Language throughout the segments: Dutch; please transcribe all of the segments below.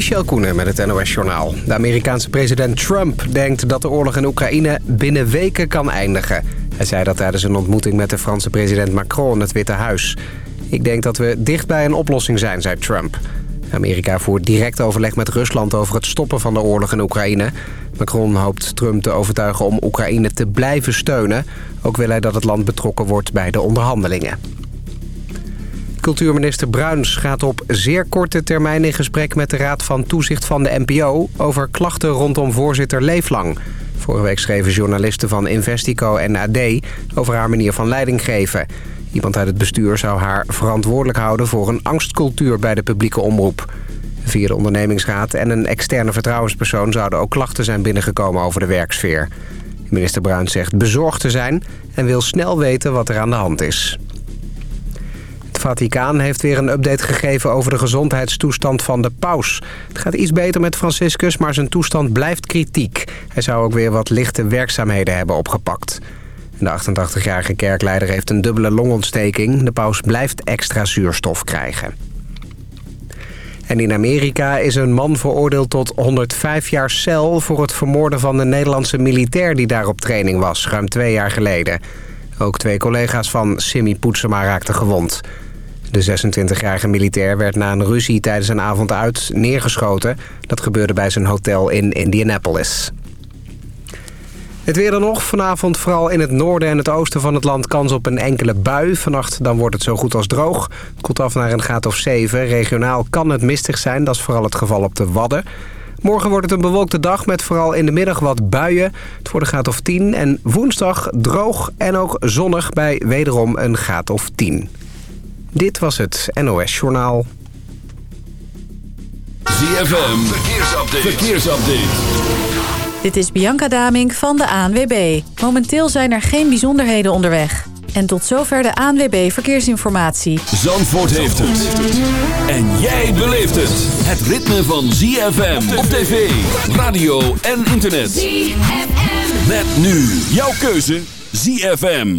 Michel Koenen met het NOS-journaal. De Amerikaanse president Trump denkt dat de oorlog in Oekraïne binnen weken kan eindigen. Hij zei dat tijdens een ontmoeting met de Franse president Macron in het Witte Huis. Ik denk dat we dicht bij een oplossing zijn, zei Trump. Amerika voert direct overleg met Rusland over het stoppen van de oorlog in Oekraïne. Macron hoopt Trump te overtuigen om Oekraïne te blijven steunen. Ook wil hij dat het land betrokken wordt bij de onderhandelingen. Cultuurminister Bruins gaat op zeer korte termijn in gesprek met de Raad van Toezicht van de NPO... over klachten rondom voorzitter Leeflang. Vorige week schreven journalisten van Investico en AD over haar manier van leiding geven. Iemand uit het bestuur zou haar verantwoordelijk houden voor een angstcultuur bij de publieke omroep. Via de ondernemingsraad en een externe vertrouwenspersoon zouden ook klachten zijn binnengekomen over de werksfeer. Minister Bruins zegt bezorgd te zijn en wil snel weten wat er aan de hand is. Vaticaan heeft weer een update gegeven over de gezondheidstoestand van de paus. Het gaat iets beter met Franciscus, maar zijn toestand blijft kritiek. Hij zou ook weer wat lichte werkzaamheden hebben opgepakt. De 88-jarige kerkleider heeft een dubbele longontsteking. De paus blijft extra zuurstof krijgen. En in Amerika is een man veroordeeld tot 105 jaar cel... voor het vermoorden van de Nederlandse militair die daar op training was, ruim twee jaar geleden. Ook twee collega's van Simi Poetsema raakten gewond. De 26-jarige militair werd na een ruzie tijdens een avond uit neergeschoten. Dat gebeurde bij zijn hotel in Indianapolis. Het weer dan nog. Vanavond vooral in het noorden en het oosten van het land kans op een enkele bui. Vannacht dan wordt het zo goed als droog. Het komt af naar een graad of 7. Regionaal kan het mistig zijn. Dat is vooral het geval op de Wadden. Morgen wordt het een bewolkte dag met vooral in de middag wat buien. Het wordt een graad of 10. En woensdag droog en ook zonnig bij wederom een graad of 10. Dit was het NOS Journaal. ZFM, verkeersupdate. verkeersupdate. Dit is Bianca Damink van de ANWB. Momenteel zijn er geen bijzonderheden onderweg. En tot zover de ANWB Verkeersinformatie. Zandvoort heeft het. En jij beleeft het. Het ritme van ZFM op tv, radio en internet. ZFM. Met nu jouw keuze ZFM.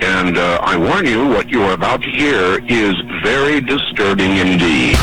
And uh, I warn you, what you are about to hear is very disturbing indeed.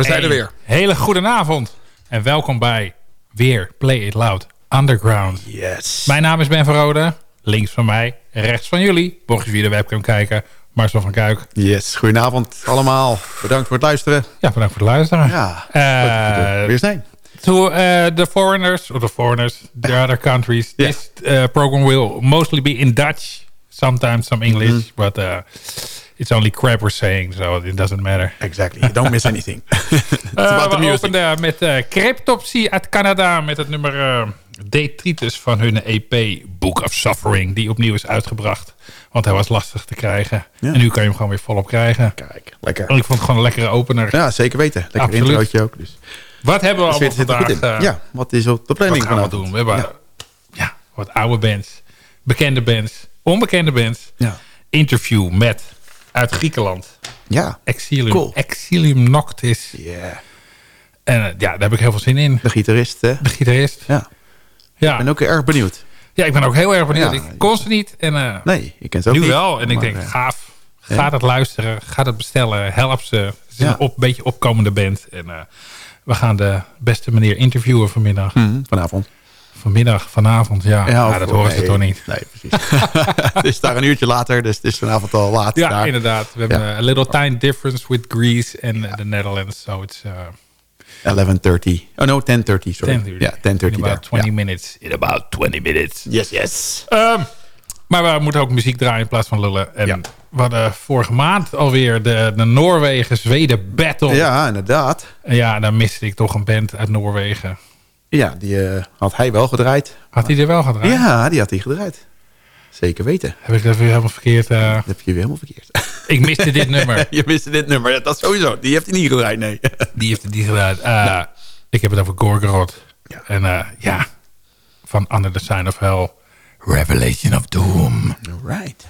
We zijn er weer. Hele goede avond. En welkom bij weer Play It Loud Underground. yes. Mijn naam is Ben van Rode. Links van mij, rechts van jullie. Mocht je via de webcam kijken. Marcel van Kuik. Yes, goedenavond allemaal. Bedankt voor het luisteren. Ja, bedankt voor het luisteren. Ja, Eh, er weer zijn. To uh, the foreigners, or the foreigners, the other countries, Yeah. this uh, program will mostly be in Dutch, sometimes some English, Mm-hmm. but uh, it's only crap we're saying, so it doesn't matter. Exactly, you don't miss anything. It's about the we music. openden met uh, Cryptopsy uit Canada met het nummer uh, Detritus van hun EP Book of Suffering, die opnieuw is uitgebracht. Want hij was lastig te krijgen. Ja. En nu kan je hem gewoon weer volop krijgen. Kijk, lekker. En ik vond het gewoon een lekkere opener. Ja, zeker weten. Lekker Absoluut. introotje ook. Dus. Wat hebben we Dus allemaal vandaag? uh, ja, wat is op de Wat planning gaan we doen? We hebben Ja. ja. wat oude bands, bekende bands, onbekende bands. Ja. Interview met uit Griekenland. Ja. Exilium, Cool. Exilium Noctis. Yeah. En eh, ja, daar heb ik heel veel zin in. De gitarist, hè? De gitarist. Ja. Ja. Ik ben ook erg benieuwd. ja, ik ben ook heel erg benieuwd. Ja. ik kon ze niet. En eh, Nee, je kent ze ook nu niet. wel. En ik denk, eh, gaaf. Ga het luisteren. Ga het bestellen. Help ze. Het is Ja. een op, beetje opkomende band. En we gaan de beste manier interviewen vanmiddag. mhm, vanavond. Vanmiddag, vanavond. Ja, ja, of- dat horen ze nee, toch niet. Nee, precies. het is daar een uurtje later, dus het is vanavond al laat. Ja, daar. inderdaad. We hebben Ja. a little time difference with Greece and uh, the Netherlands. So it's uh, 11.30. Oh no, 10.30, sorry. 10:30. Ja, 10.30 In daar. about 20 Ja. minutes. In about 20 minutes. Yes, yes. Ehm, maar we moeten ook muziek draaien in plaats van lullen. En Ja. we hadden vorige maand alweer de, de Noorwegen-Zweden battle. Ja, inderdaad. En ja, dan miste ik toch een band uit Noorwegen. Ja, die eh, had hij wel gedraaid. Had hij er wel gedraaid? Ja, die had hij gedraaid. Zeker weten. Heb ik dat weer helemaal verkeerd? eh, Dat heb je weer helemaal verkeerd. ik miste dit nummer. je miste dit nummer. Dat sowieso. Die heeft hij niet gedraaid, nee. Die heeft het niet gedraaid. Eh, Ik heb het over Gorgoroth. Ja. En ja, van Under the Sign of Hell. Revelation of Doom. Right.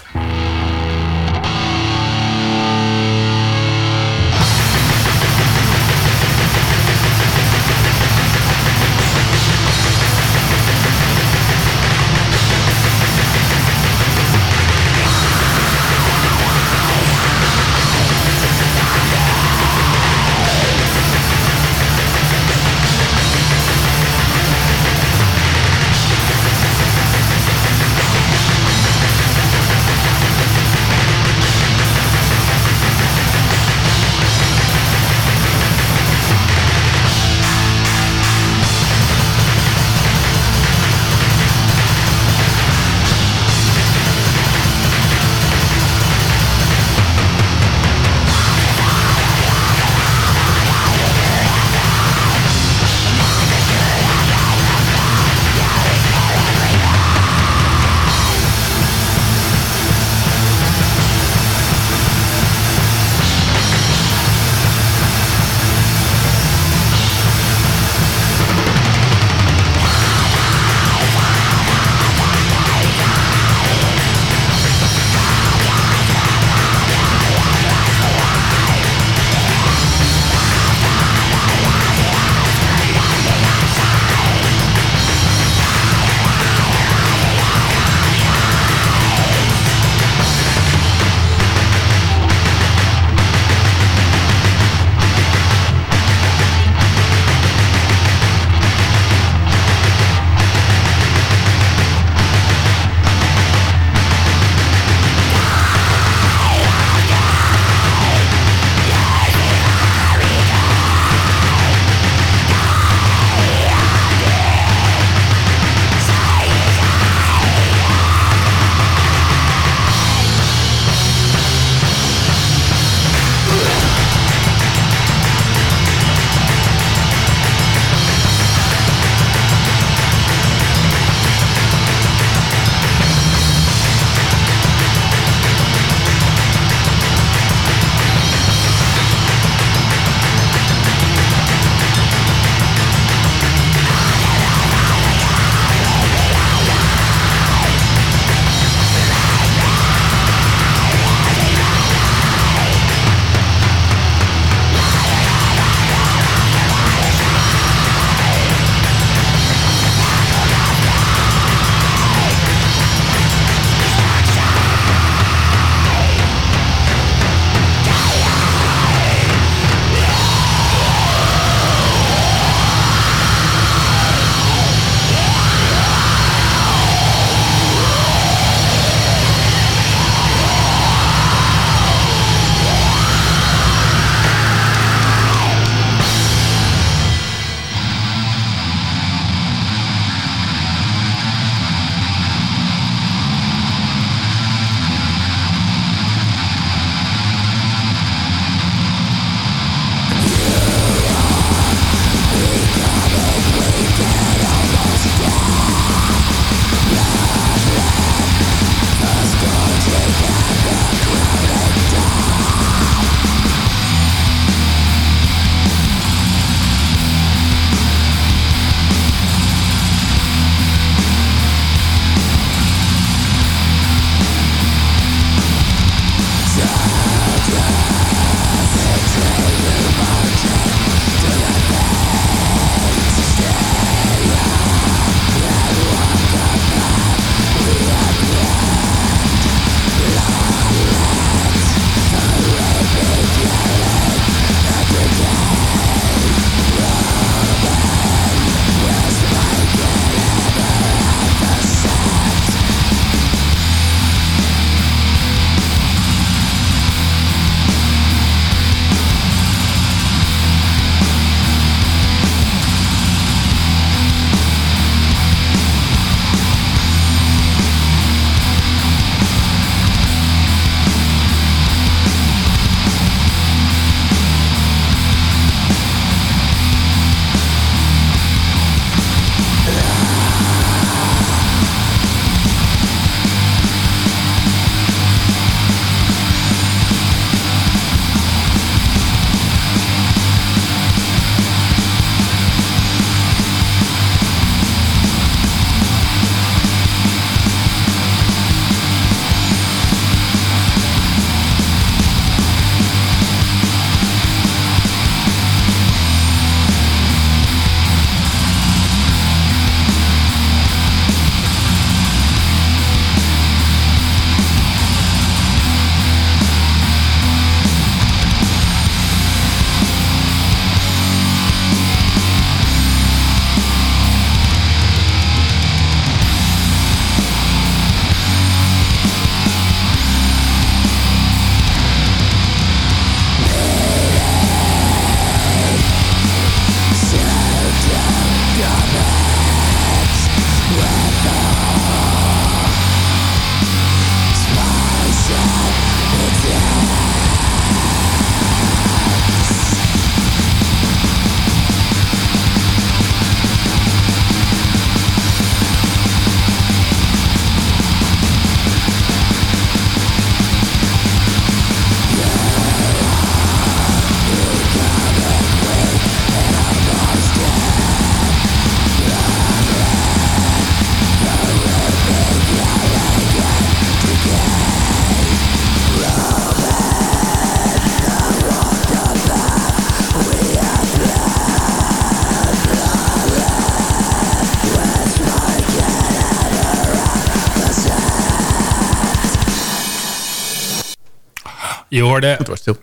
Je hoorde Het was stil.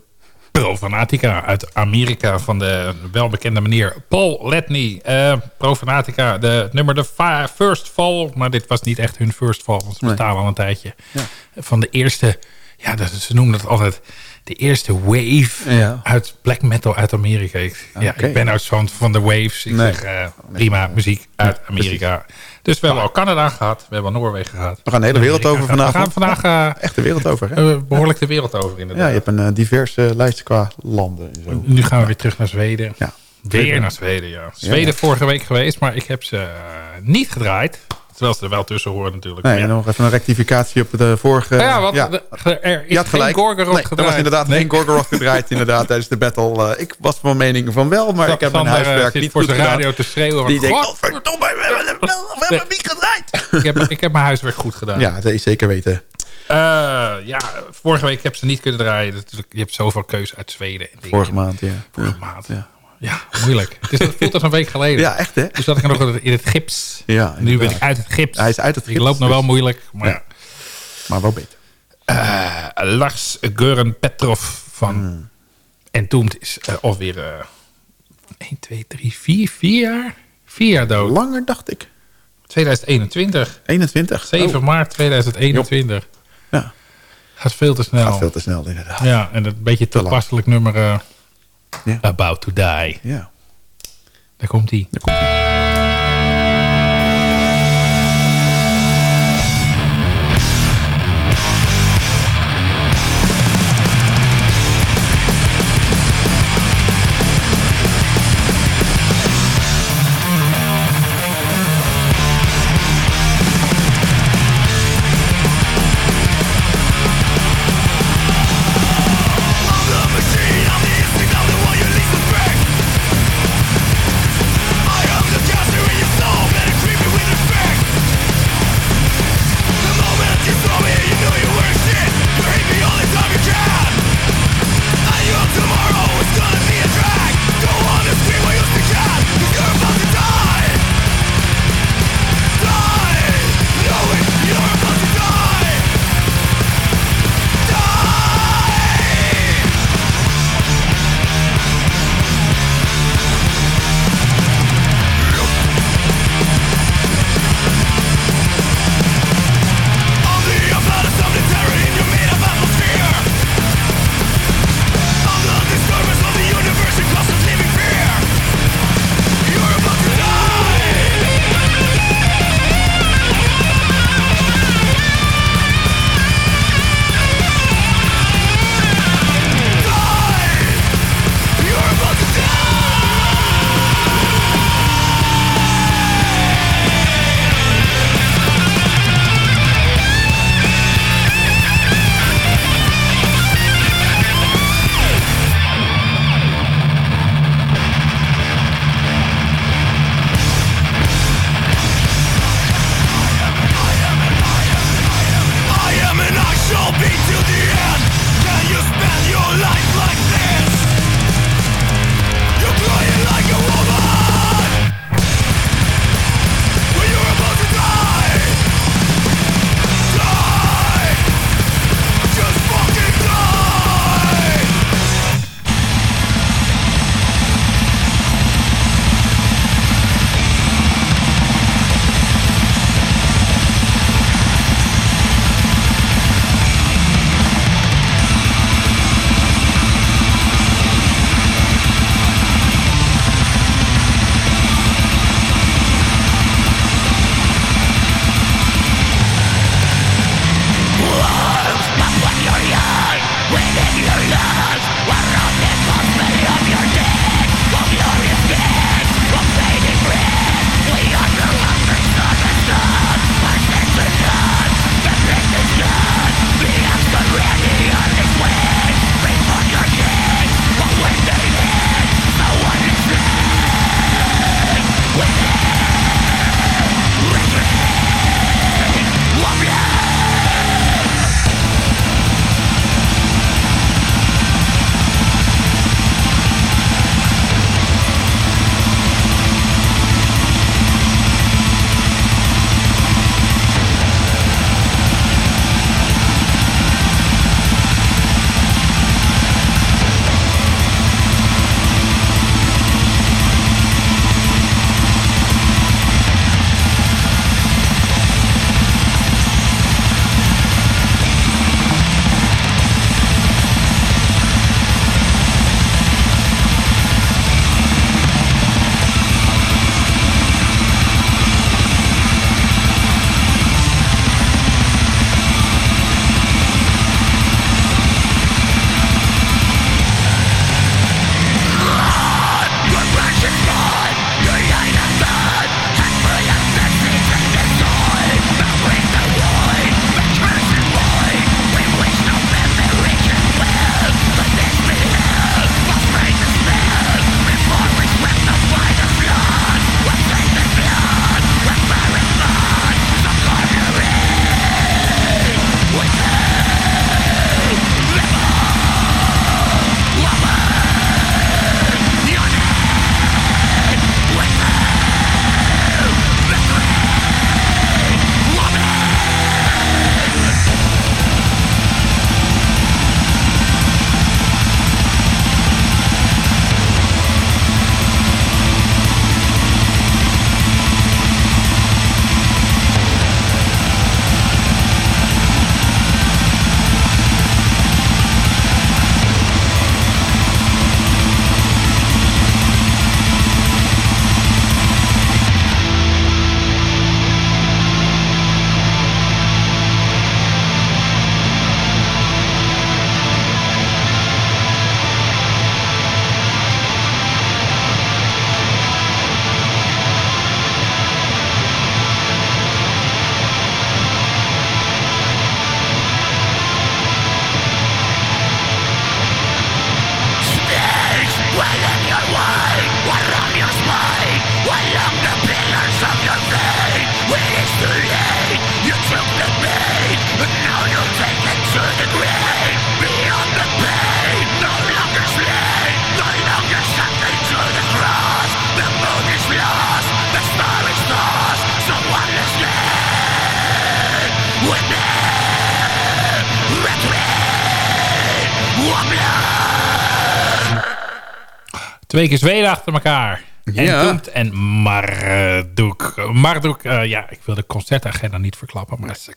Profanatica uit Amerika van de welbekende meneer Paul Letney. Eh Profanatica, de nummer de First Fall. Maar dit was niet echt hun First Fall, want ze Nee. bestaan al een tijdje. Van de eerste, ja, dat, ze noemen dat altijd de eerste wave Ja. uit black metal uit Amerika. Ik, ja, ik ben uit zo'n van de waves. Ik Nee. zeg, eh, prima muziek uit Amerika. Dus we hebben al Canada gehad, we hebben al Noorwegen gehad. We gaan de hele wereld over vandaag. We gaan vandaag eh, Echt de wereld over, hè? eh, behoorlijk de wereld over inderdaad. Ja, je hebt een eh, diverse lijst qua landen. En zo. Nu gaan we weer terug naar Zweden. Ja. Weer naar Zweden, ja. Zweden Ja. vorige week geweest, maar ik heb ze niet gedraaid. Terwijl ze er wel tussen horen natuurlijk. Nee, ja. en nog even een rectificatie op de vorige... ja, want ja. de- er is Je had geen gelijk. Gorgoroth nee, er was inderdaad Nee. geen Gorgoroth gedraaid inderdaad, tijdens de battle. Eh, ik was van mening van wel, maar ik heb mijn Sander, eh, huiswerk zit niet voor goed zijn gedaan. radio te schreeuwen. Die denkt, oh verdomme, we hebben, we hebben hem niet gedraaid. ik, heb, ik heb mijn huiswerk goed gedaan. Ja, dat is zeker weten. Eh, ja, vorige week heb ze niet kunnen draaien. Natuurlijk, Je hebt zoveel keuze uit Zweden. En. Vorige maand, ja. Vorige maand. Ja. Ja, moeilijk. Het, is, het voelt als een week geleden. Ja, echt hè? Toen zat ik nog in het gips. Ja, nu ben ik uit het gips. Hij is uit het Ik gips, loop nog wel dus- moeilijk. Maar Ja. Maar wel beter. Eh, Lars Göran Petrov van Hmm. Entombed is uh, alweer uh, 1, 2, 3, 4, 4 jaar? 4 jaar dood. Langer dacht ik. 2021. 21. 7 Oh. maart 2021. Ja, Gaat veel te snel. gaat veel te snel inderdaad. Ja, en een beetje toepasselijk nummer uh, Ja. About to Die. Ja. Daar komt hij. Daar komt ie. Twee keer Zweden achter elkaar. En Ja. Toemt en Marduk. Marduk, eh, ja, ik wil de concertagenda niet verklappen. Maar ze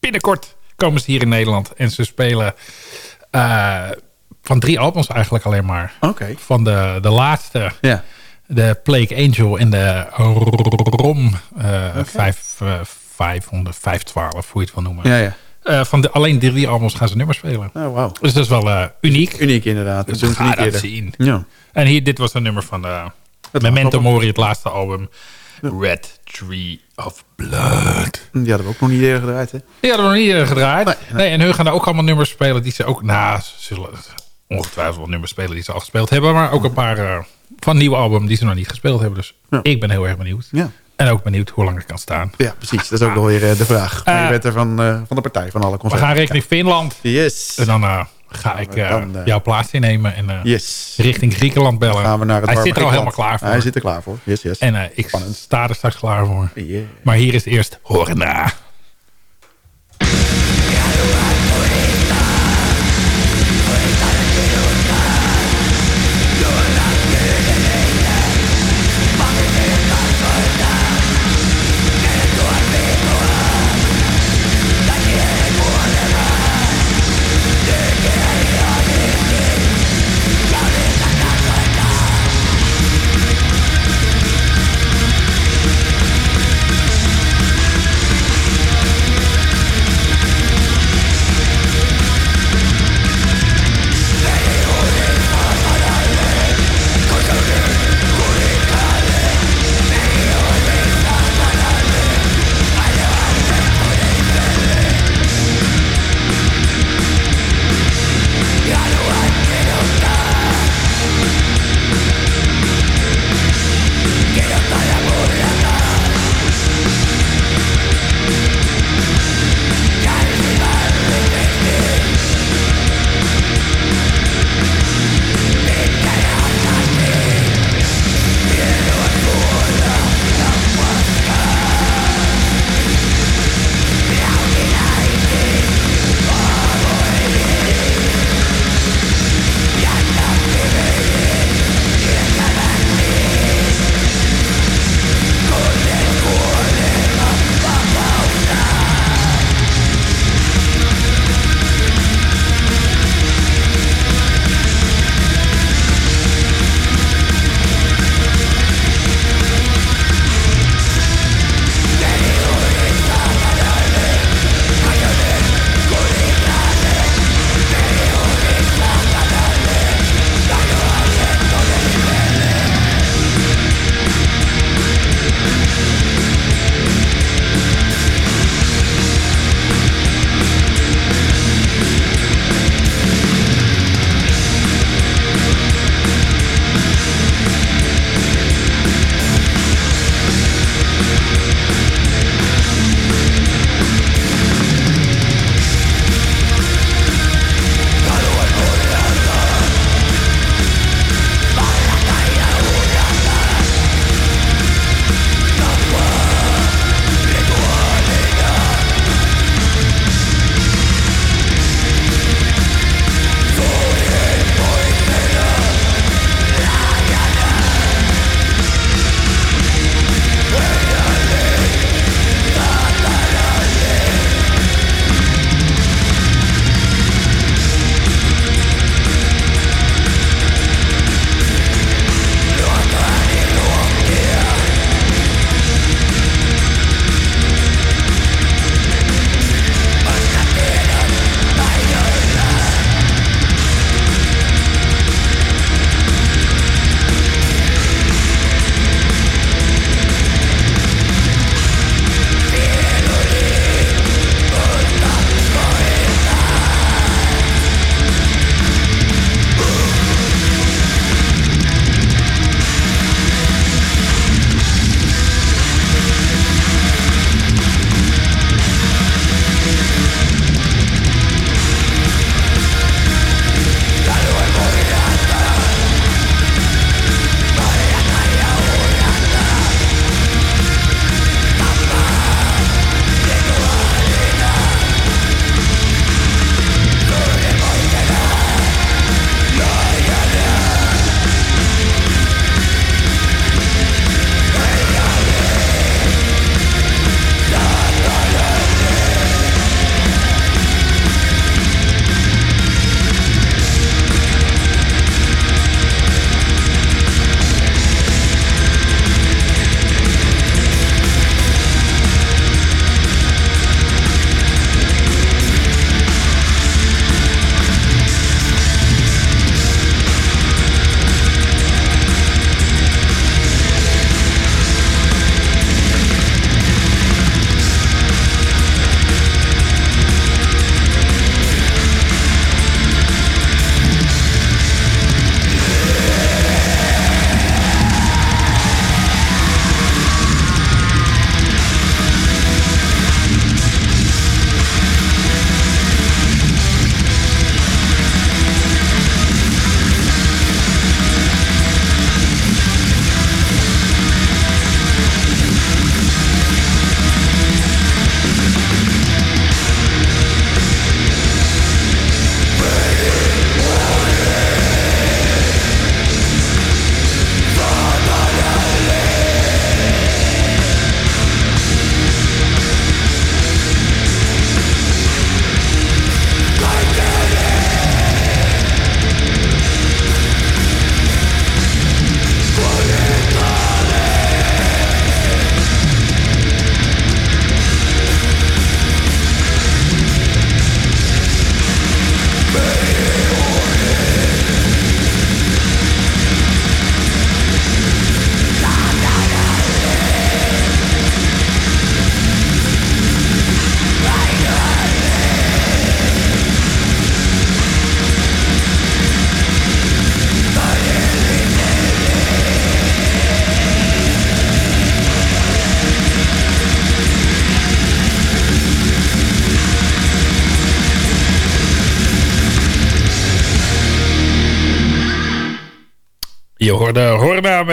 binnenkort komen ze hier in Nederland. En ze spelen eh, van drie albums eigenlijk alleen maar. Oké. Van de, de laatste, Ja. de Plague Angel en de ROM eh 5, eh, 500, 512, hoe je het wil noemen. Ja, ja. Eh, van de, alleen die drie albums gaan ze nummers spelen. Oh, wauw. Dus dat is wel eh, uniek. Uniek inderdaad. Dat Dus ze ga dat eerder. zien. Ja. En hier, dit was een nummer van de Memento Mori, het laatste album. Red Tree of Blood. Die hadden we ook nog niet eerder gedraaid, hè? Die hadden we nog niet eh, gedraaid. Nee, Nee, nee. en hun gaan daar ook allemaal nummers spelen die ze ook... Nou, ze zullen ongetwijfeld wel nummers spelen die ze al gespeeld hebben. Maar ook een paar van nieuwe album die ze nog niet gespeeld hebben. Dus Ja. ik ben heel erg benieuwd. Ja. En ook benieuwd hoe lang het kan staan. Ja, precies. Dat is ook nog weer eh, de vraag. Maar je Eh, bent er van, eh, van de partij, van alle We concerten. gaan richting Finland. Yes. En dan ga ik dan, jouw plaats innemen. En Yes. richting Griekenland bellen. Gaan we naar het Hij zit er al helemaal klaar voor. Hij zit er klaar voor. Yes, yes. En ik Spannend. sta er straks klaar voor. Yeah. Maar hier is eerst Horna.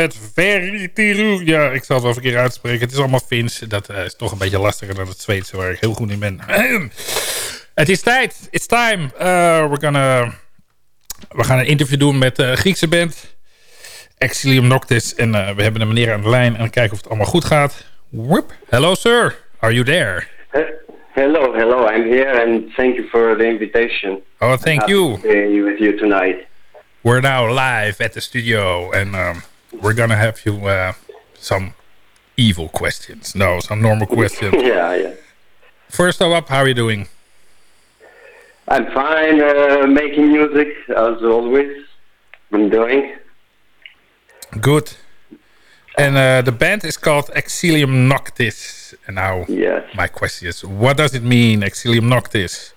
Met Veritiru. Ja, ik zal het wel verkeerd uitspreken. Het is allemaal Fins. Dat uh, is toch een beetje lastiger dan het Zweedse, waar ik heel goed in ben. het is tijd. It's time. Uh, we're gonna, we gaan een interview doen met de uh, Griekse band. Exilium Noctis. En uh, we hebben een meneer aan de lijn. En kijken of het allemaal goed gaat. Whoop. Hello, sir. Are you there? Hello, hello. I'm here and thank you for the invitation. Oh, thank you. To be with you tonight. We're now live at the studio and um, we're gonna have you uh, some evil questions. No, some normal questions. yeah, yeah. First up, how are you doing? I'm fine, uh, making music as always. I'm doing. Good. And uh, the band is called Exilium Noctis. And now yes. my question is, what does it mean, Exilium Noctis?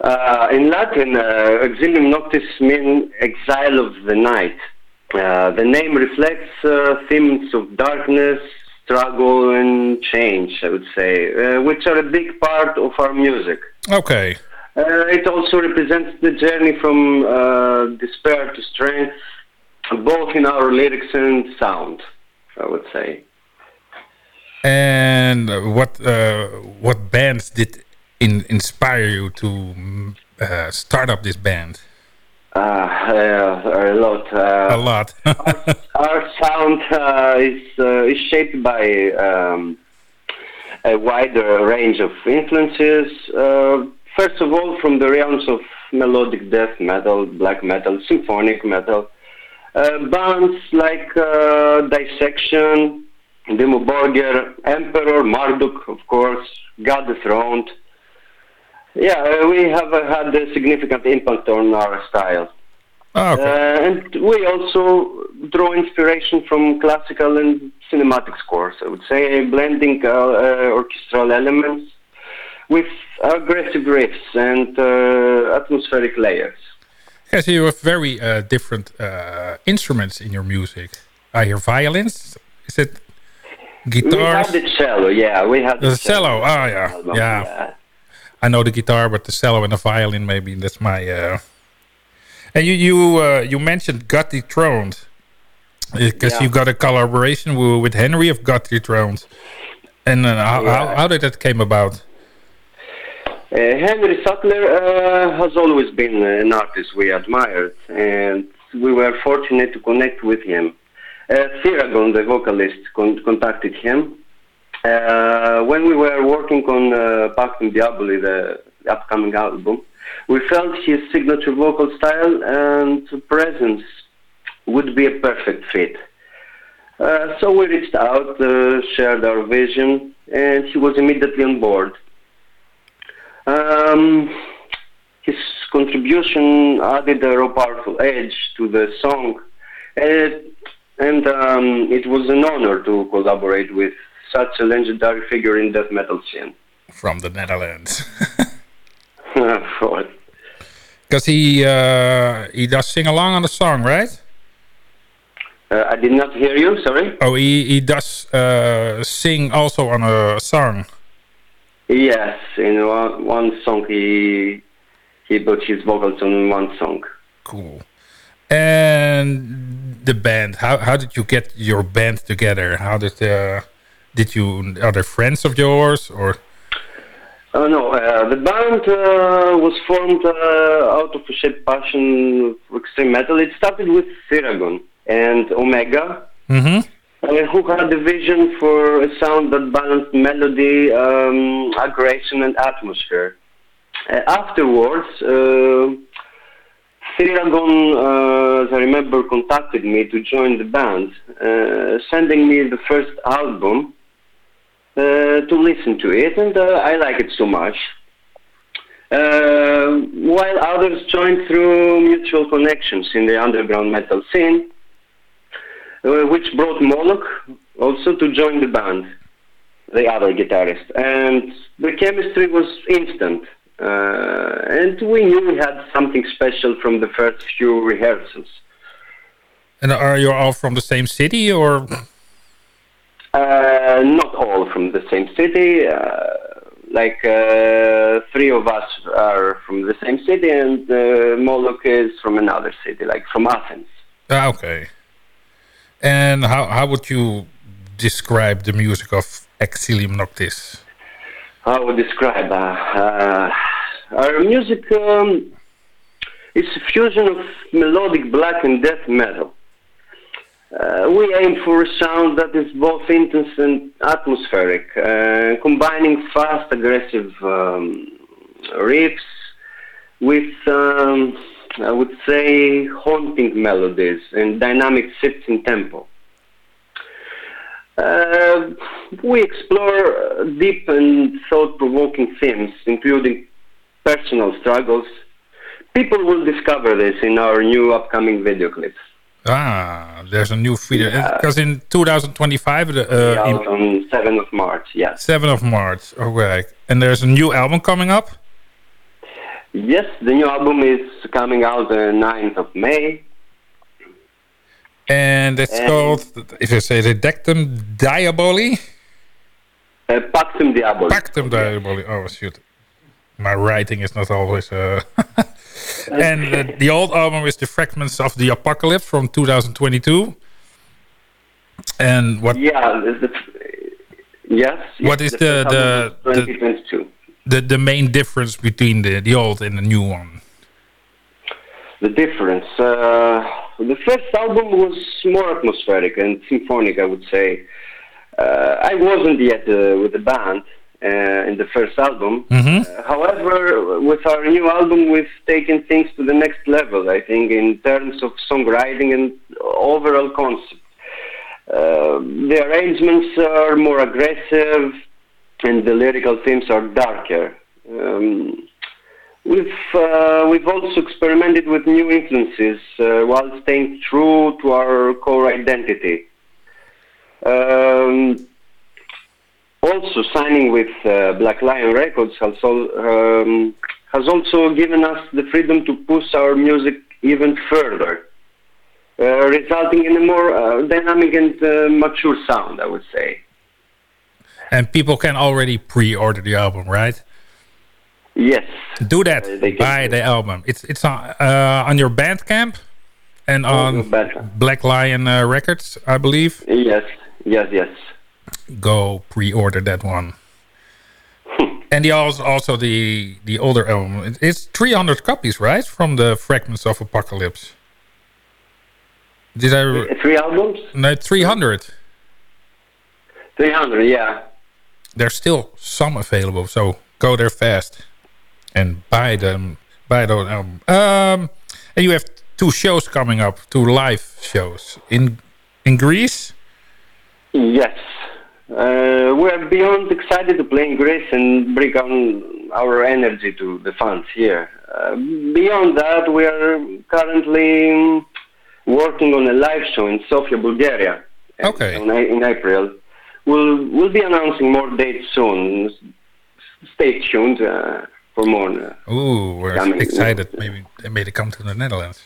Uh, in Latin, uh, Exilium Noctis means exile of the night. Uh, the name reflects uh, themes of darkness, struggle, and change, I would say, uh, which are a big part of our music. Okay. Uh, it also represents the journey from despair to strength, both in our lyrics and sound, I would say. And what what bands did in, inspire you to uh, start up this band? Uh, uh, a lot. a lot. our, our, sound uh, is uh, is shaped by um, a wider range of influences. Uh, first of all, from the realms of melodic death metal, black metal, symphonic metal. bands like Dissection, Demo Borger, Emperor, Marduk, of course, God Dethroned. Yeah, uh, we have uh, had a significant impact on our style. Oh, okay. uh, and we also draw inspiration from classical and cinematic scores, I would say, blending uh, uh, orchestral elements with aggressive riffs and uh, atmospheric layers. Yeah, so you have very different instruments in your music. I hear violins. Is it guitars? We had the cello, yeah. We have the, the cello. cello. Oh, yeah. yeah. yeah. I know the guitar, but the cello and the violin, maybe that's my. Uh... And you you uh, you mentioned God Dethroned because yeah. you got a collaboration with Henry of God Dethroned. And uh, how, yeah. how, how did that came about? Uh, Henry Sattler uh, has always been an artist we admired, and we were fortunate to connect with him. Uh, the vocalist, con contacted him uh, when we were working on uh, Pactum Diaboli, the, the upcoming album, we felt his signature vocal style and presence would be a perfect fit. Uh, so we reached out, uh, shared our vision, and he was immediately on board. Um, his contribution added a raw, powerful edge to the song, and, and um, it was an honor to collaborate with such a legendary figure in death metal scene. From the Netherlands. Because he uh, he does sing along on the song, right? Uh, I did not hear you. Sorry. Oh, he he does uh, sing also on a song. Yes, in one, one song he he put his vocals on one song. Cool. And the band, how how did you get your band together? How did uh, did you are they friends of yours or? Uh, no, uh, the band uh, was formed uh, out of a shared passion for extreme metal. It started with Theragon and Omega, mm-hmm. who had a vision for a sound that balanced melody, um, aggression, and atmosphere. Uh, afterwards, Theragon, as I remember, contacted me to join the band, sending me the first album uh, to listen to it, and uh, I like it so much. Uh, while others joined through mutual connections in the underground metal scene, which brought Moloch also to join the band, the other guitarist. And the chemistry was instant. Uh, and we knew we had something special from the first few rehearsals. And are you all from the same city or? All from the same city. Uh, like uh, three of us are from the same city, and uh, Moloch is from another city, like from Athens. Ah, okay. And how, how would you describe the music of Exilium Noctis? How would describe? Uh, uh, our music um, is a fusion of melodic black and death metal. Uh, we aim for a sound that is both intense and atmospheric, uh, combining fast, aggressive um, riffs with, um, I would say, haunting melodies and dynamic shifts in tempo. Uh, we explore deep and thought-provoking themes, including personal struggles. People will discover this in our new upcoming video clips. Ah, there's a new video. Because in 2025... Uh, yeah, on 7th of March, yes. 7th of March, okay. And there's a new album coming up? Yes, the new album is coming out the 9th of May. And it's and called, if I say it, Dectum Diaboli? Uh, Pactum Diaboli. Pactum Diaboli. Oh, shoot. My writing is not always... Uh and uh, the old album is The Fragments of the Apocalypse from 2022. And what... Yeah, the, yes. What is the the, the, the, the main difference between the, the old and the new one? The difference... Uh, the first album was more atmospheric and symphonic, I would say. Uh, I wasn't yet uh, with the band uh, in the first album. Mm-hmm. Uh, however, with our new album, we've taken things to the next level, I think, in terms of songwriting and overall concept. Uh, the arrangements are more aggressive and the lyrical themes are darker. Um, We've uh, we've also experimented with new influences uh, while staying true to our core identity. Um, also, signing with uh, Black Lion Records has, al- um, has also given us the freedom to push our music even further, uh, resulting in a more uh, dynamic and uh, mature sound, I would say. And people can already pre-order the album, right? Yes. Do that. Buy the album. It's it's on uh, on your Bandcamp and on Black Lion uh, Records, I believe. Yes. Yes. Yes. Go pre-order that one. and the also also the the older album. It's 300 copies, right, from the Fragments of Apocalypse. Did I? Three albums? No, 300. 300, yeah. There's still some available, so go there fast and buy them buy those album. Um, and you have two shows coming up, two live shows in in Greece. Yes, uh, we're beyond excited to play in Greece and bring on our energy to the fans here. Uh, beyond that, we are currently working on a live show in Sofia, Bulgaria. Okay. In, in April, we'll we'll be announcing more dates soon. Stay tuned. Uh, for more. Uh, Ooh, we're coming. excited. Maybe they made it come to the Netherlands.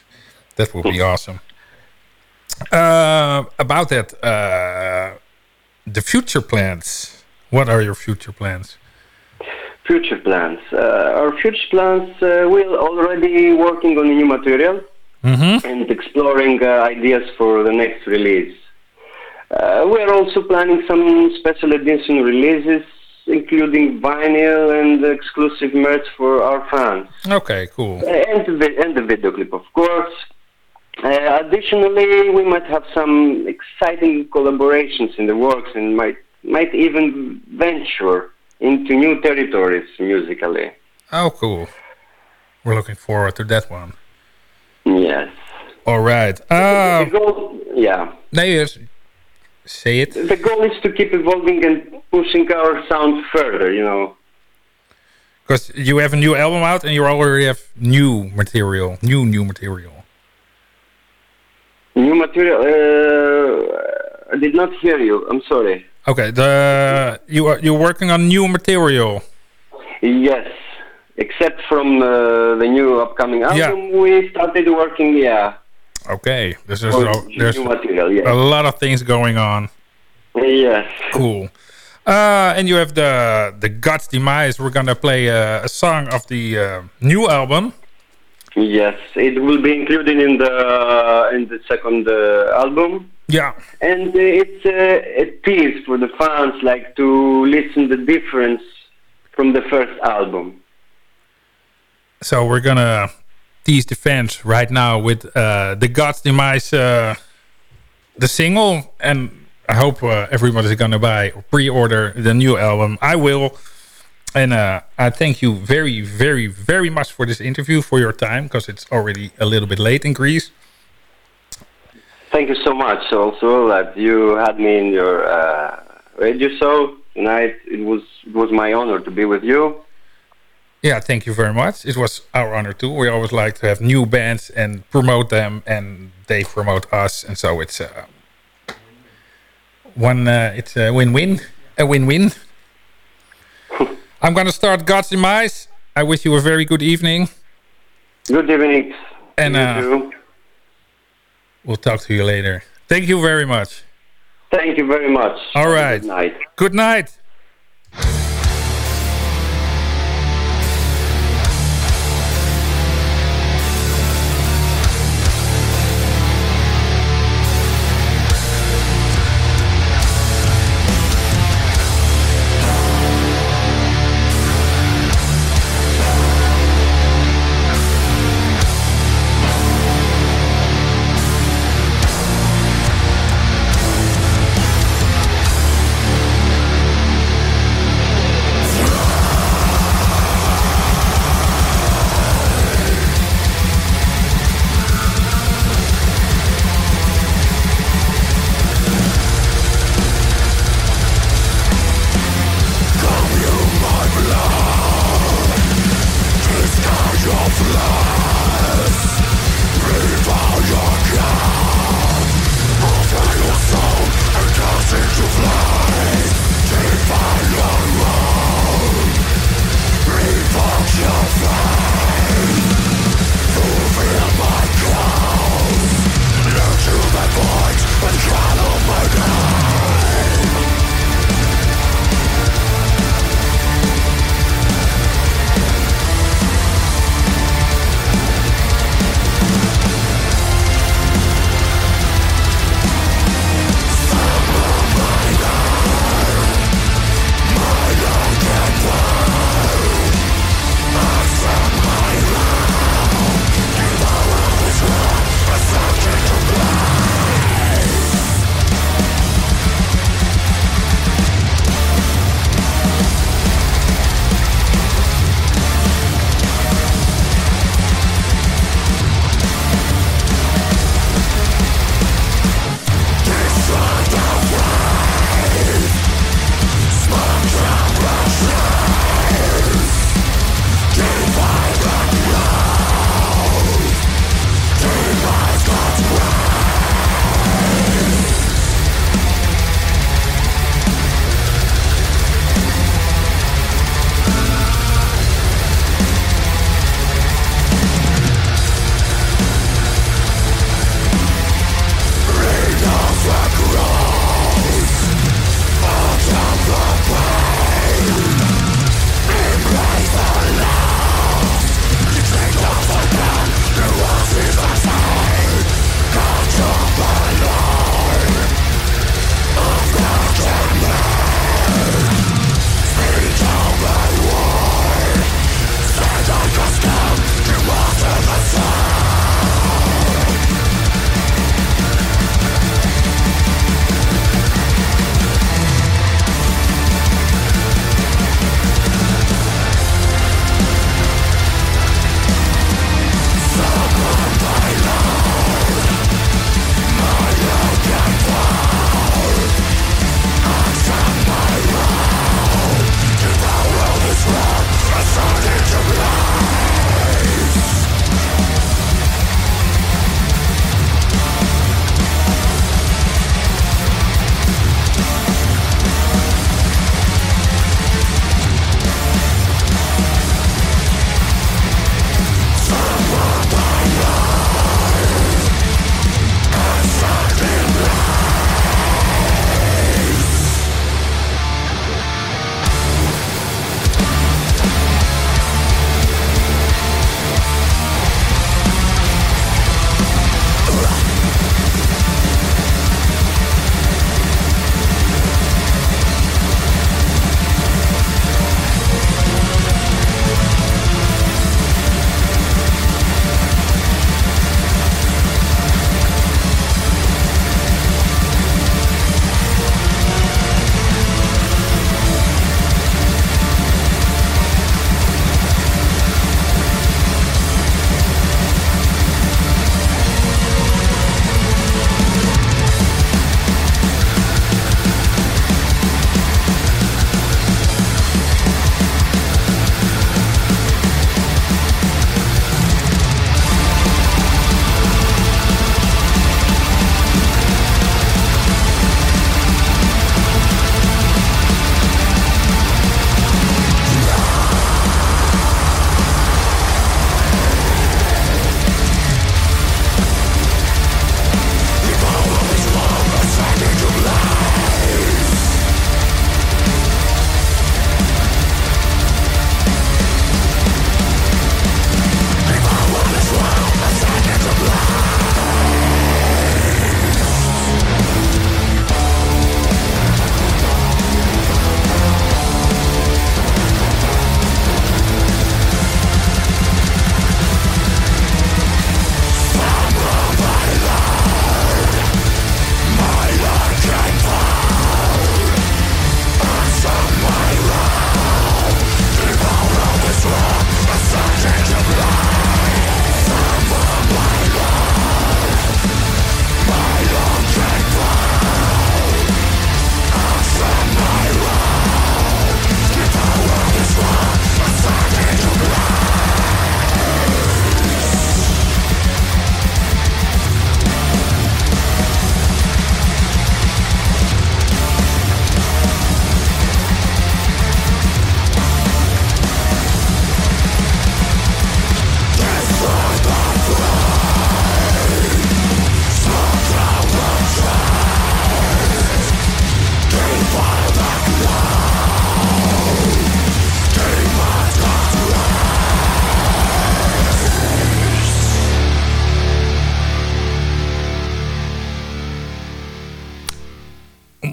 That would be awesome. Uh, about that, uh, the future plans. What are your future plans? Future plans. Uh, our future plans. Uh, we're already working on new material mm -hmm. and exploring uh, ideas for the next release. we are also planning some special edition releases including vinyl and exclusive merch for our fans. Okay, cool. Uh, and, the, and the video clip, of course. Uh, additionally, we might have some exciting collaborations in the works and might might even venture into new territories musically. Oh, cool. We're looking forward to that one. Yes. All right. Uh, goal, yeah. No, yes. Say it. The goal is to keep evolving and pushing our sound further, you know. Because you have a new album out and you already have new material, new new material. New material. Uh, I did not hear you. I'm sorry. Okay, the you are you're working on new material. Yes, except from uh, the new upcoming album, yeah. we started working. Yeah. Okay, this is a, there's material, yes. a lot of things going on. Yes. Cool. Uh, and you have the the God's Demise. We're gonna play a, a song of the uh, new album. Yes, it will be included in the in the second uh, album. Yeah. And uh, it's uh, a tease for the fans, like to listen the difference from the first album. So we're gonna tease the fans right now with uh, the God's Demise, uh, the single, and I hope uh, everyone is gonna buy or pre-order the new album. I will. And uh, I thank you very, very, very much for this interview, for your time, because it's already a little bit late in Greece. Thank you so much also that you had me in your uh, radio show tonight. It was it was my honor to be with you. Yeah, thank you very much. It was our honor too. We always like to have new bands and promote them, and they promote us, and so it's uh, one. Uh, it's a win-win, a win-win. I'm gonna start God's demise. I wish you a very good evening. Good evening. And uh, we'll talk to you later. Thank you very much. Thank you very much. All right. Good night. Good night.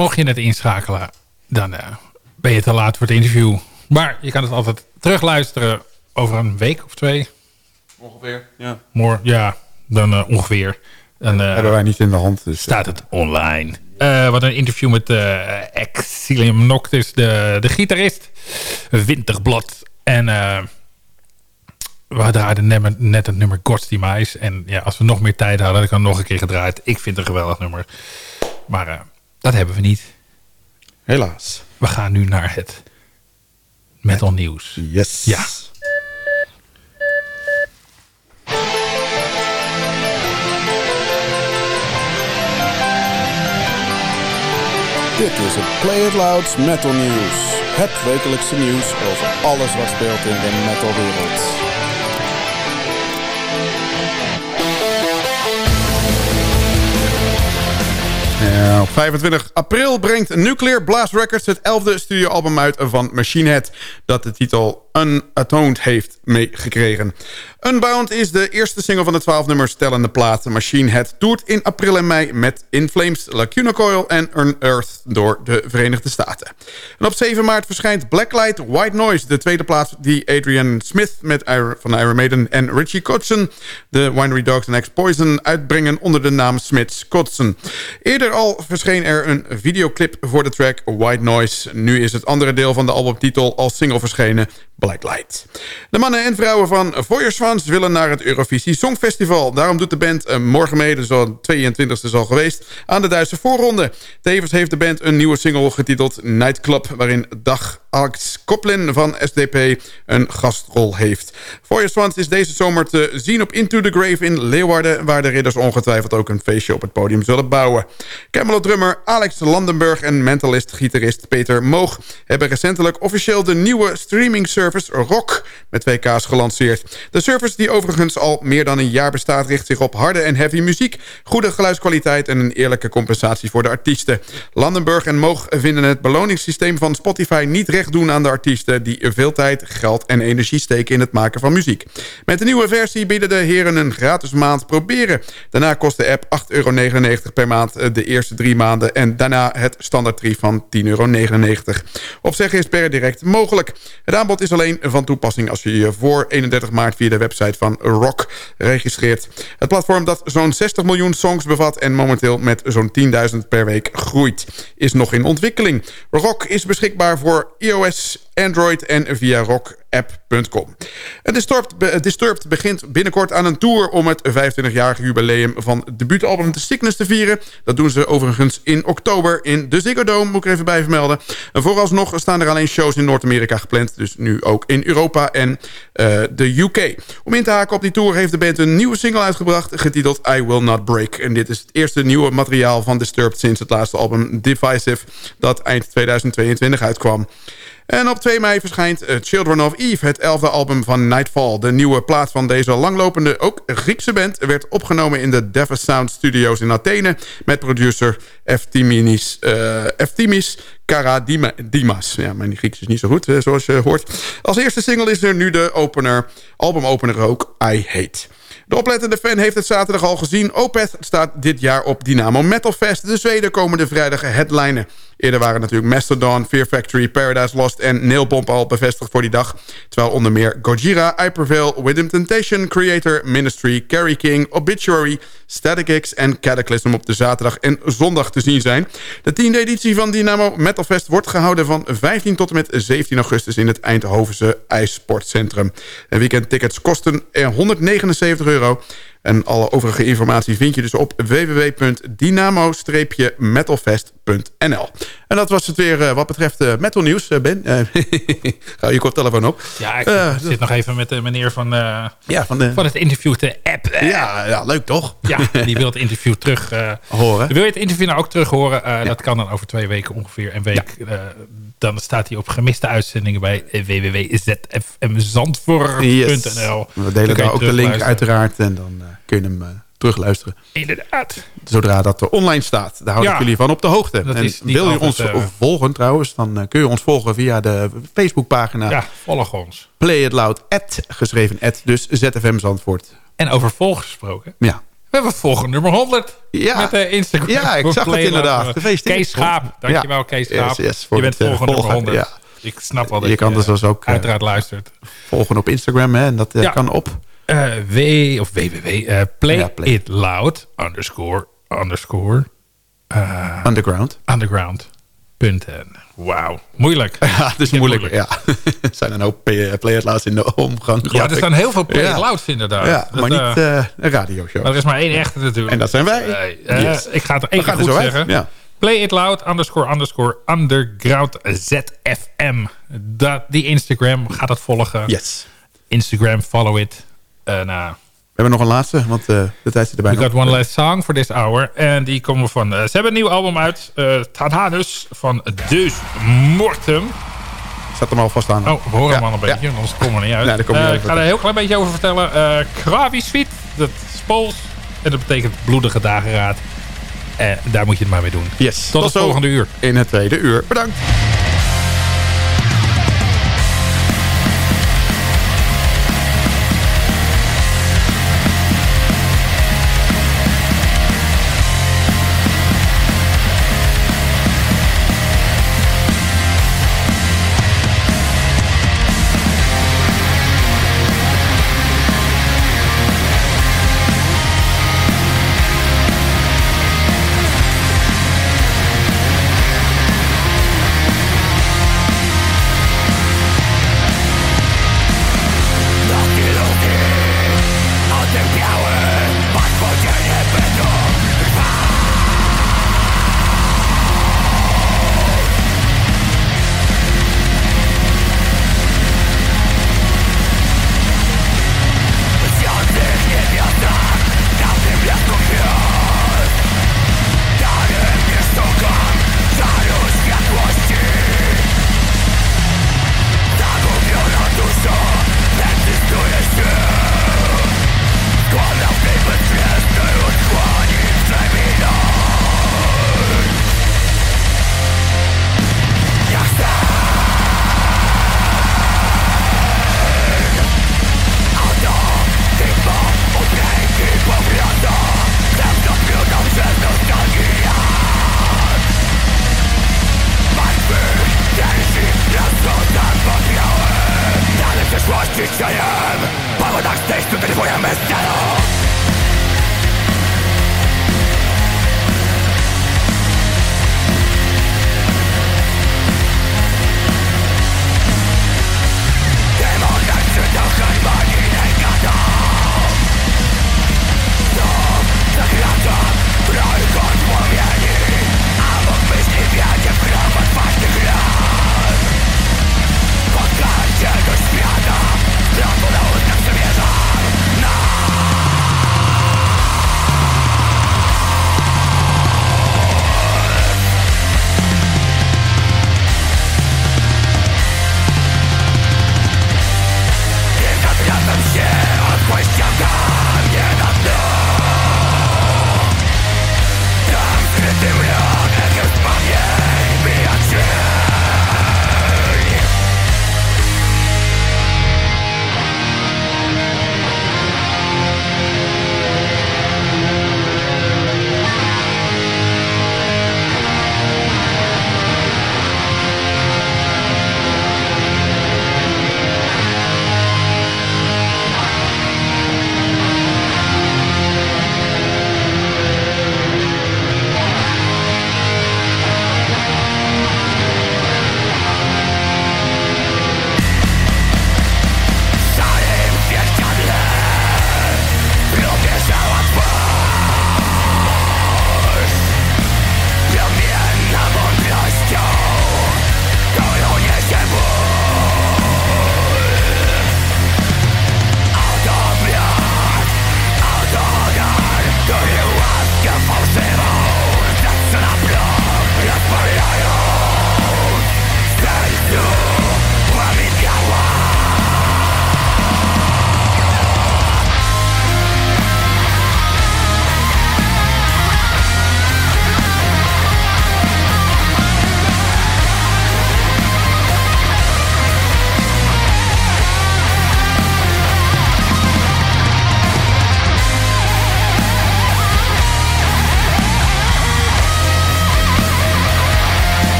Mocht je het inschakelen, dan eh, ben je te laat voor het interview. Maar je kan het altijd terugluisteren over een week of twee. Ongeveer, ja. Morgen, ja, dan eh, ongeveer. Dan eh, Hebben wij niet in de hand. Dus, staat het online. Eh, wat een interview met uh, Exilium Noctis, de, de gitarist. Winterblad. En eh, we draaiden net, net het nummer God's Demise. En ja, als we nog meer tijd hadden, had ik dan nog een keer gedraaid. Ik vind het een geweldig nummer. Maar dat hebben we niet. Helaas. We gaan nu naar het metal nieuws. Yes. Ja. Dit is het Play It Louds Metal News. Het wekelijkse nieuws over alles wat speelt in de metalwereld. Op 25 april brengt Nuclear Blast Records het 11e studioalbum uit van Machine Head... dat de titel Unatoned heeft meegekregen. Unbound is de eerste single van de 12 nummers stellende plaat. Machine Head toert in april en mei met In Flames, Lacuna Coil en Unearthed door de Verenigde Staten. En op 7 maart verschijnt Blacklight White Noise, de tweede plaat die Adrian Smith met Iron, van Iron Maiden en Richie Kotzen, de Winery Dogs en Ex-Poison, uitbrengen onder de naam Smiths Kotzen. Eerder al verscheen er een videoclip voor de track White Noise. Nu is het andere deel van de albumtitel als single verschenen, Blacklight. De mannen en vrouwen van Feuerswans willen naar het Eurovisie Songfestival. Daarom doet de band eh, morgen mee, dus al 22e is al geweest, aan de Duitse voorronde. Tevens heeft de band een nieuwe single getiteld Nightclub... waarin Dag Alex Koplin van SDP een gastrol heeft. Feuerswans is deze zomer te zien op Into the Grave in Leeuwarden... waar de ridders ongetwijfeld ook een feestje op het podium zullen bouwen. Camelot-drummer Alex Landenburg en mentalist-gitarist Peter Moog... hebben recentelijk officieel de nieuwe streaming service Rock met twee K's gelanceerd. De service die overigens al meer dan een jaar bestaat... richt zich op harde en heavy muziek, goede geluidskwaliteit... en een eerlijke compensatie voor de artiesten. Landenburg en Moog vinden het beloningssysteem van Spotify niet recht doen aan de artiesten... die veel tijd, geld en energie steken in het maken van muziek. Met de nieuwe versie bieden de heren een gratis maand proberen. Daarna kost de app 8,99 euro per maand de eerste drie maanden... en daarna het standaardtarief van 10,99 euro. Opzeggen is per direct mogelijk. Het aanbod is alleen van toepassing als je je voor 31 maart... via de website van Rock registreert. Het platform dat zo'n 60 miljoen songs bevat... en momenteel met zo'n 10.000 per week groeit, is nog in ontwikkeling. Rock is beschikbaar voor iOS, Android en via rockapp.com. Disturbed, Disturbed begint binnenkort aan een tour... om het 25-jarige jubileum van het debuutalbum The Sickness te vieren. Dat doen ze overigens in oktober in de Ziggo Dome, moet ik er even bij vermelden. En vooralsnog staan er alleen shows in Noord-Amerika gepland... dus nu ook in Europa en uh, de UK. Om in te haken op die tour heeft de band een nieuwe single uitgebracht... getiteld I Will Not Break. En dit is het eerste nieuwe materiaal van Disturbed... sinds het laatste album Divisive, dat eind 2022 uitkwam. En op 2 mei verschijnt Children of Eve, het elfde album van Nightfall. De nieuwe plaat van deze langlopende, ook Griekse band... werd opgenomen in de Devas Sound Studios in Athene... met producer Eftimis, uh, Eftimis Karadimas. Ja, mijn Grieks is niet zo goed, zoals je hoort. Als eerste single is er nu de opener, albumopener ook, I Hate. De oplettende fan heeft het zaterdag al gezien. Opeth staat dit jaar op Dynamo Metal Fest. De Zweden komende vrijdag headlinen. Eerder waren natuurlijk Mastodon, Fear Factory, Paradise Lost en Nailbomb al bevestigd voor die dag. Terwijl onder meer Gojira, Hyperveil, Within Temptation, Creator, Ministry, Carrie King, Obituary, Static X en Cataclysm op de zaterdag en zondag te zien zijn. De tiende editie van Dynamo Metal Fest wordt gehouden van 15 tot en met 17 augustus in het Eindhovense IJsportcentrum. En weekendtickets kosten 179 euro. En alle overige informatie vind je dus op www.dynamo-metalfest.nl. En dat was het weer uh, wat betreft uh, metal nieuws, uh, Ben. Hou je koptelefoon op. Ja, ik zit nog even met de meneer van, ja, van, de... van het interview te app. Ja, ja, leuk toch? Ja, die wil het interview terug horen. Wil je het interview nou ook terug horen? Ja. Dat kan dan over twee weken ongeveer. Een week. Ja. Dan staat hij op gemiste uitzendingen bij www.zfmzandvoort.nl. Yes. We delen daar ook de link uiteraard. En dan kun je hem uh, terugluisteren. Inderdaad. Zodra dat er online staat. Daar houd ik ja, jullie van op de hoogte. Dat en wil je ons uh, volgen trouwens, dan uh, kun je ons volgen via de Facebookpagina. Ja, volg ons. Play It Loud, at, geschreven at, dus ZFM Zandvoort. En over volg gesproken. Ja. We hebben volgende nummer 100. Ja. Met de Instagram. Ja, ik zag het inderdaad. Kees Schaap. Dankjewel, Ja. Kees Schaap. Yes, yes, voor je bent het, eh, volgende nummer volgen, 100. Ik snap wel dat Je kan dus uh, dus ook, eh, uiteraard luistert. Volgen op Instagram, hè. En dat eh, Ja. kan op. Eh, w of www. eh, play, it loud. Underscore. Underscore. eh, Underground. underground. Punt en. Wauw. Moeilijk. Ja, het is Ja, moeilijk. moeilijk. Ja. er zijn een hoop play- louds in de omgang. Ja, er staan heel veel play louds inderdaad. Ja, Dat, maar niet eh een radioshow. maar er is maar één echte natuurlijk. En dat zijn wij. Eh, Yes. Ik ga het één keer goed zeggen. ja. Play it loud, underscore, underscore, underground ZFM. Dat, die Instagram, gaat het volgen. Yes. Instagram, follow it. En uh, We hebben nog een laatste, want eh, de tijd zit erbij. we got one last song for this hour. En die komen van... eh, ze hebben een nieuw album uit. Tanhanus van Deus Mortem. Zet hem alvast aan. Oh, we horen hem al een beetje, ja. anders komen we niet uit. Nee, kom niet ik ga er een heel klein beetje over vertellen. Krabi Sweet, dat is Pools. En dat betekent bloedige dageraad. En daar moet je het maar mee doen. Yes. Tot het zo volgende uur. In het tweede uur. Bedankt.